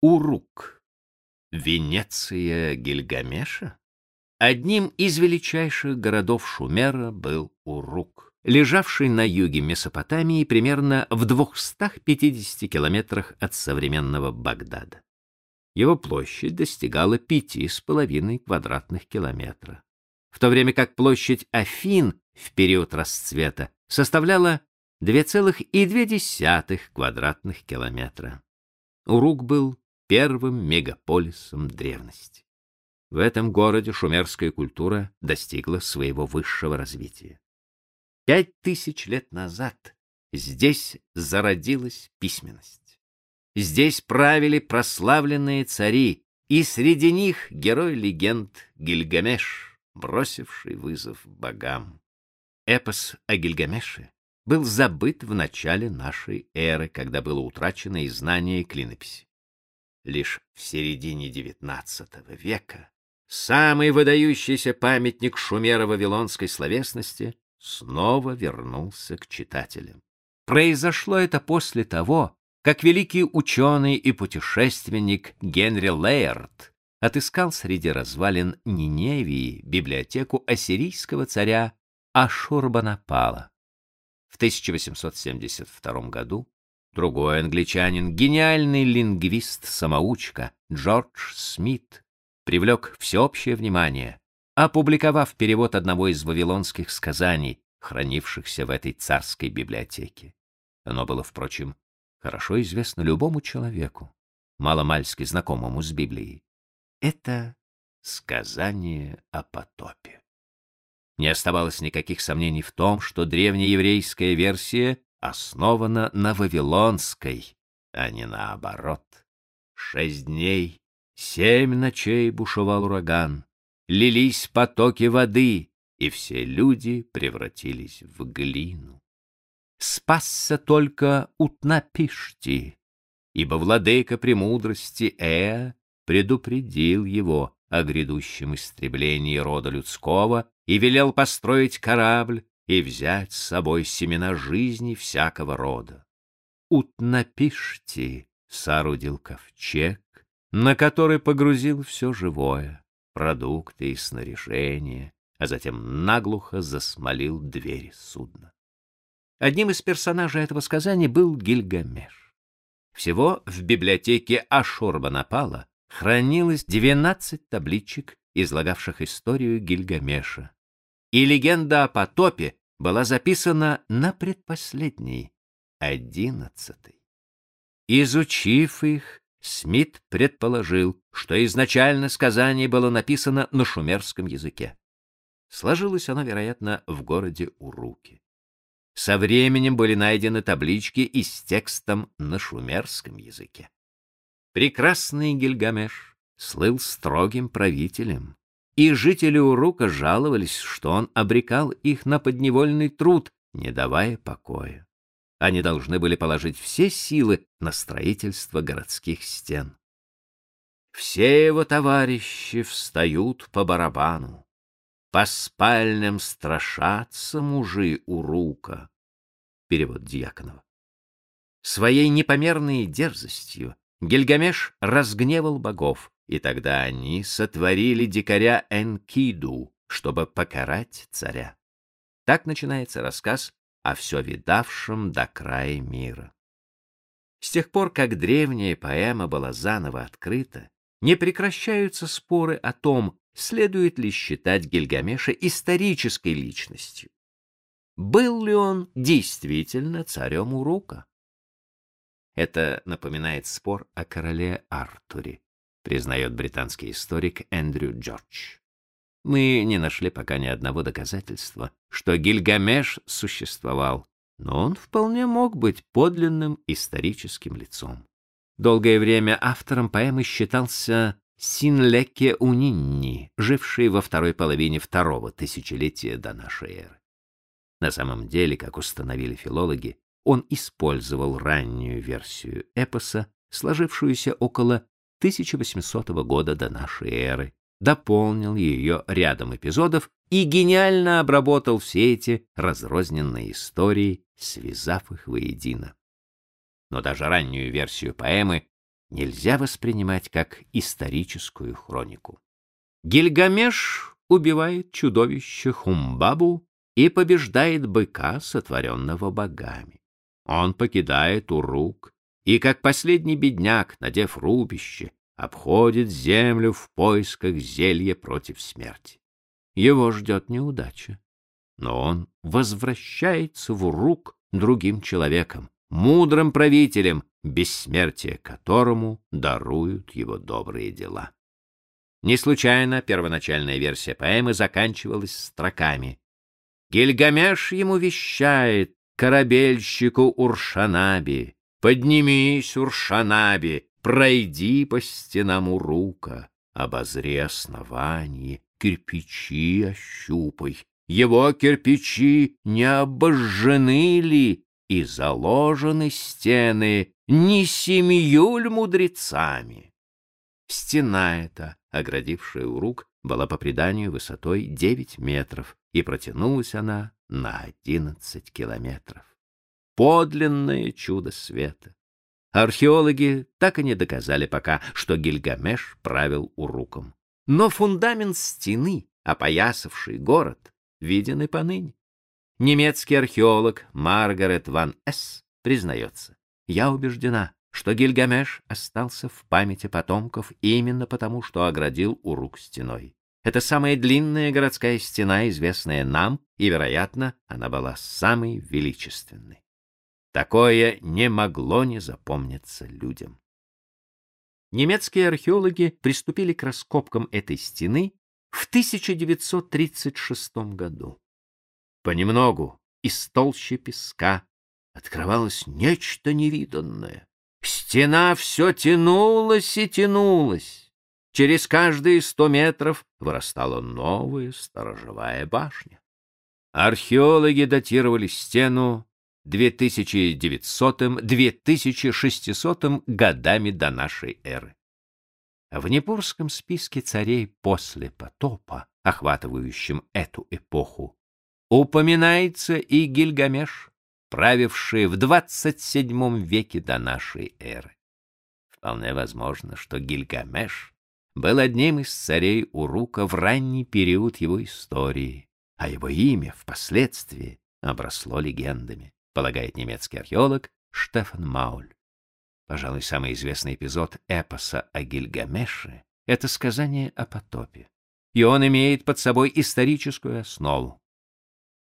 Урук. Венеция Гильгамеша? Одним из величайших городов Шумера был Урук, лежавший на юге Месопотамии примерно в 250 километрах от современного Багдада. Его площадь достигала пяти с половиной квадратных километра, в то время как площадь Афин в период расцвета составляла 2,2 квадратных километра. Урук был первым мегаполисом древности. В этом городе шумерская культура достигла своего высшего развития. Пять тысяч лет назад здесь зародилась письменность. Здесь правили прославленные цари, и среди них герой легенд Гильгамеш, бросивший вызов богам. Эпос о Гильгамеше был забыт в начале нашей эры, когда было утрачено и знание клинописи. Лишь в середине XIX века самый выдающийся памятник шумеро-вавилонской словесности снова вернулся к читателям. Произошло это после того, как великий ученый и путешественник Генри Лейерт отыскал среди развалин Ниневии библиотеку ассирийского царя Ашурбанапала. В 1872 году другой англичанин, гениальный лингвист-самоучка Джордж Смит, привлек всеобщее внимание, опубликовав перевод одного из вавилонских сказаний, хранившихся в этой царской библиотеке. Оно было, впрочем, хорошо известно любому человеку, маломальски знакомому с Библией. Это сказание о потопе. Не оставалось никаких сомнений в том, что древнееврейская версия основана на вавилонской, а не наоборот. Шесть дней, семь ночей бушевал ураган, лились потоки воды, и все люди превратились в глину. Спасся только Утнапишти, ибо владыка премудрости Эа предупредил его о грядущем истреблении рода людского и велел построить корабль и взять с собой семена жизни всякого рода. Утнапишти соорудил ковчег, на который погрузил все живое, продукты и снаряжение, а затем наглухо засмолил двери судна. Одним из персонажей этого сказания был Гильгамеш. Всего в библиотеке Ашурбанапала хранилось 12 табличек, излагавших историю Гильгамеша, и легенда о потопе была записана на предпоследней, одиннадцатой. Изучив их, Смит предположил, что изначально сказание было написано на шумерском языке. Сложилось оно, вероятно, в городе Уруки. Со временем были найдены таблички и с текстом на шумерском языке. Прекрасный Гильгамеш слыл строгим правителем, и жители Урука жаловались, что он обрекал их на подневольный труд, не давая покоя. Они должны были положить все силы на строительство городских стен. Все его товарищи встают по барабану. По спальням страшатся мужи Урука. Перевод Дьяконова. Своей непомерной дерзостью Гильгамеш разгневал богов, и тогда они сотворили дикаря Энкиду, чтобы покарать царя. Так начинается рассказ о все видавшем до края мира. С тех пор, как древняя поэма была заново открыта, не прекращаются споры о том, следует ли считать Гильгамеша исторической личностью. Был ли он действительно царем Урука? Это напоминает спор о короле Артуре, признает британский историк Эндрю Джордж. Мы не нашли пока ни одного доказательства, что Гильгамеш существовал, но он вполне мог быть подлинным историческим лицом. Долгое время автором поэмы считался Синлеке Унинни, живший во второй половине второго тысячелетия до нашей эры. На самом деле, как установили филологи, он использовал раннюю версию эпоса, сложившуюся около 1800 года до нашей эры, дополнил ее рядом эпизодов и гениально обработал все эти разрозненные истории, связав их воедино. Но даже раннюю версию поэмы нельзя воспринимать как историческую хронику. Гильгамеш убивает чудовище Хумбабу и побеждает быка, сотворенного богами. Он покидает Урук и, как последний бедняк, надев рубище, обходит землю в поисках зелья против смерти. Его ждет неудача, но он возвращается в Урук другим человеком, мудрым правителем, бессмертие которому даруют его добрые дела. Не случайно первоначальная версия поэмы заканчивалась строками. Гильгамеш ему вещает, корабельщику Уршанаби, «Поднимись, Уршанаби, пройди по стенам Урука, обозри основание, кирпичи ощупай. Его кирпичи не обожжены ли, и заложены стены не семью мудрецами?» Стена эта, оградившая Урук, была по преданию высотой 9 метров, и протянулась она на 11 километров. Подлинное чудо света. Археологи так и не доказали пока, что Гильгамеш правил Уруком. Но фундамент стены, опоясавший город, виден и поныне. Немецкий археолог Маргарет ван Эс признается, «Я убеждена, что Гильгамеш остался в памяти потомков именно потому, что оградил Урук стеной. Это самая длинная городская стена, известная нам, и, вероятно, она была самой величественной. Такое не могло не запомниться людям. Немецкие археологи приступили к раскопкам этой стены в 1936 году. Понемногу из толщи песка открывалось нечто невиданное. Стена все тянулась и тянулась. Через каждые сто метров вырастала новая сторожевая башня. Археологи датировали стену 2900-2600 годами до нашей эры. В Непурском списке царей после потопа, охватывающем эту эпоху, упоминается и Гильгамеш, правивший в 27 веке до нашей эры. Вполне возможно, что Гильгамеш был одним из царей Урука в ранний период его истории, а его имя впоследствии обросло легендами, полагает немецкий археолог Штефан Мауль. Пожалуй, самый известный эпизод эпоса о Гильгамеше — это сказание о потопе. И он имеет под собой историческую основу.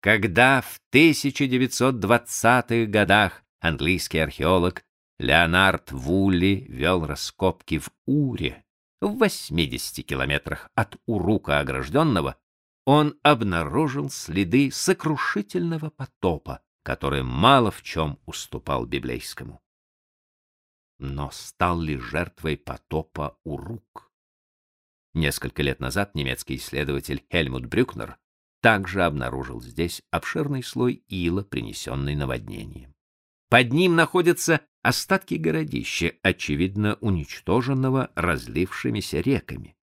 Когда в 1920-х годах английский археолог Леонард Вулли вел раскопки в Уре, в 80 километрах от Урука огражденного, он обнаружил следы сокрушительного потопа, который мало в чем уступал библейскому. Но стал ли жертвой потопа Урук? Несколько лет назад немецкий исследователь Хельмут Брюкнер также обнаружил здесь обширный слой ила, принесенный наводнением. Под ним находятся остатки городища, очевидно уничтоженного разлившимися реками.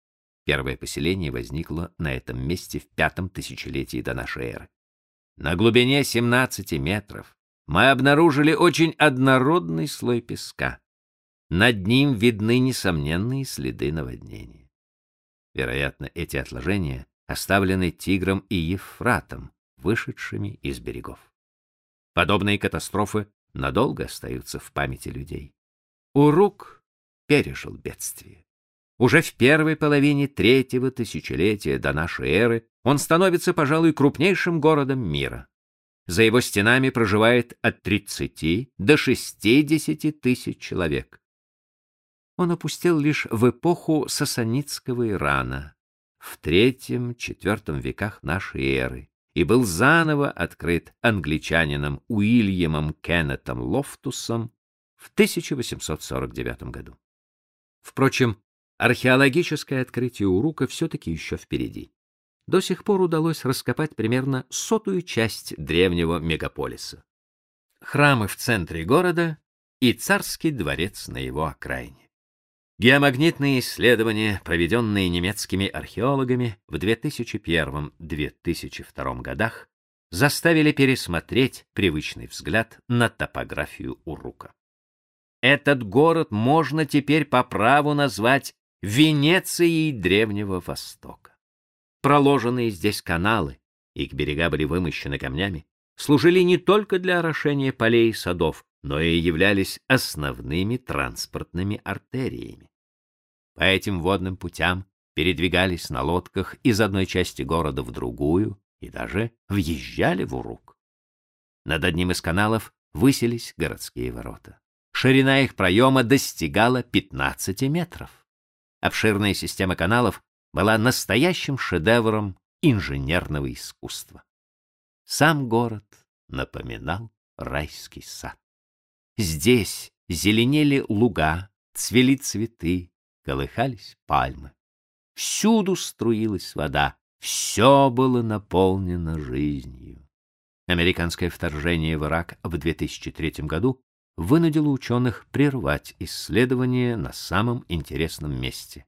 Первое поселение возникло на этом месте в пятом тысячелетии до нашей эры. На глубине 17 метров мы обнаружили очень однородный слой песка. Над ним видны несомненные следы наводнения. Вероятно, эти отложения оставлены Тигром и Евфратом, вышедшими из берегов. Подобные катастрофы надолго остаются в памяти людей. Урук пережил бедствие. Уже в первой половине третьего тысячелетия до нашей эры он становится, пожалуй, крупнейшим городом мира. За его стенами проживает от 30 до 60 тысяч человек. Он опустел лишь в эпоху сасанидского Ирана, в III-IV веках нашей эры и был заново открыт англичанином Уильямом Кеннетом Лофтусом в 1849 году. Впрочем, археологическое открытие Урука все-таки еще впереди. До сих пор удалось раскопать примерно сотую часть древнего мегаполиса. Храмы в центре города и царский дворец на его окраине. Геомагнитные исследования, проведенные немецкими археологами в 2001-2002 годах, заставили пересмотреть привычный взгляд на топографию Урука. Этот город можно теперь по праву назвать Венецией Древнего Востока. Проложенные здесь каналы, их берега были вымощены камнями, служили не только для орошения полей и садов, но и являлись основными транспортными артериями. По этим водным путям передвигались на лодках из одной части города в другую и даже въезжали в Урук. Над одним из каналов высились городские ворота. Ширина их проема достигала 15 метров. Обширная система каналов была настоящим шедевром инженерного искусства. Сам город напоминал райский сад. Здесь зеленели луга, цвели цветы, колыхались пальмы. Всюду струилась вода, все было наполнено жизнью. Американское вторжение в Ирак в 2003 году вынудило ученых прервать исследования на самом интересном месте.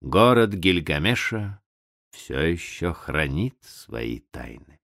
Город Гильгамеша все еще хранит свои тайны.